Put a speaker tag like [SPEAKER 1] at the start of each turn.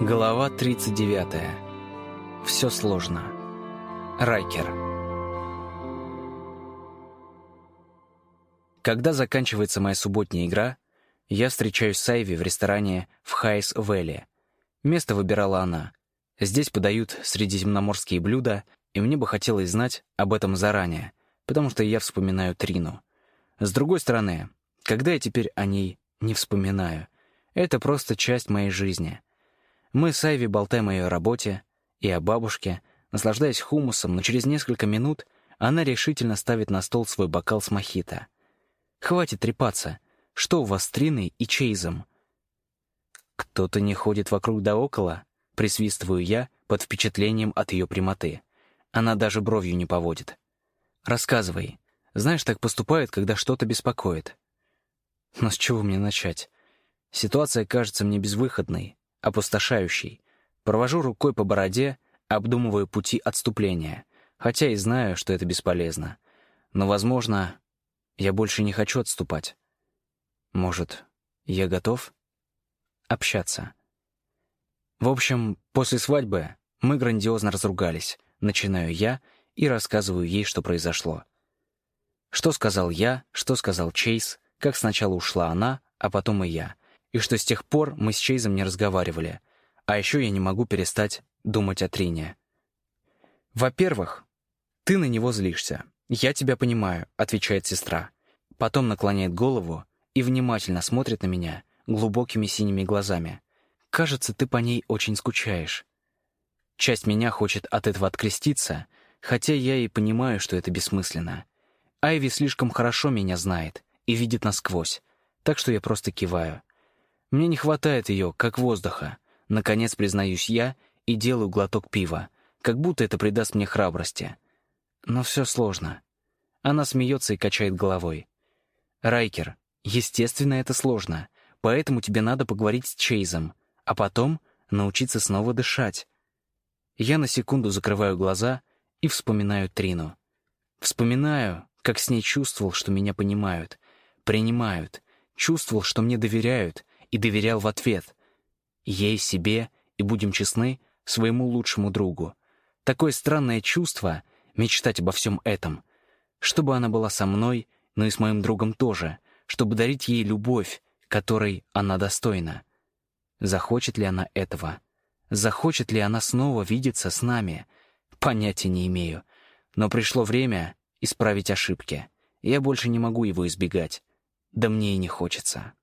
[SPEAKER 1] Глава 39. Все сложно. Райкер. Когда заканчивается моя субботняя игра, я встречаюсь с Айви в ресторане в Хайс-Вэлли. Место выбирала она. Здесь подают средиземноморские блюда, и мне бы хотелось знать об этом заранее, потому что я вспоминаю Трину. С другой стороны, когда я теперь о ней не вспоминаю, это просто часть моей жизни — мы с Айви болтаем о ее работе и о бабушке, наслаждаясь хумусом, но через несколько минут она решительно ставит на стол свой бокал с мохито. «Хватит трепаться. Что у вас с Триной и Чейзом?» «Кто-то не ходит вокруг да около», — присвистываю я под впечатлением от ее прямоты. Она даже бровью не поводит. «Рассказывай. Знаешь, так поступают, когда что-то беспокоит». Но с чего мне начать? Ситуация кажется мне безвыходной опустошающий. Провожу рукой по бороде, обдумываю пути отступления, хотя и знаю, что это бесполезно. Но, возможно, я больше не хочу отступать. Может, я готов общаться? В общем, после свадьбы мы грандиозно разругались. Начинаю я и рассказываю ей, что произошло. Что сказал я, что сказал Чейз, как сначала ушла она, а потом и я — и что с тех пор мы с Чейзом не разговаривали. А еще я не могу перестать думать о Трине. «Во-первых, ты на него злишься. Я тебя понимаю», — отвечает сестра. Потом наклоняет голову и внимательно смотрит на меня глубокими синими глазами. «Кажется, ты по ней очень скучаешь». Часть меня хочет от этого откреститься, хотя я и понимаю, что это бессмысленно. Айви слишком хорошо меня знает и видит насквозь, так что я просто киваю. Мне не хватает ее, как воздуха. Наконец признаюсь я и делаю глоток пива, как будто это придаст мне храбрости. Но все сложно. Она смеется и качает головой. «Райкер, естественно, это сложно, поэтому тебе надо поговорить с Чейзом, а потом научиться снова дышать». Я на секунду закрываю глаза и вспоминаю Трину. Вспоминаю, как с ней чувствовал, что меня понимают, принимают, чувствовал, что мне доверяют, и доверял в ответ. Ей, себе и, будем честны, своему лучшему другу. Такое странное чувство — мечтать обо всем этом. Чтобы она была со мной, но и с моим другом тоже, чтобы дарить ей любовь, которой она достойна. Захочет ли она этого? Захочет ли она снова видеться с нами? Понятия не имею. Но пришло время исправить ошибки. Я больше не могу его избегать. Да мне и не хочется.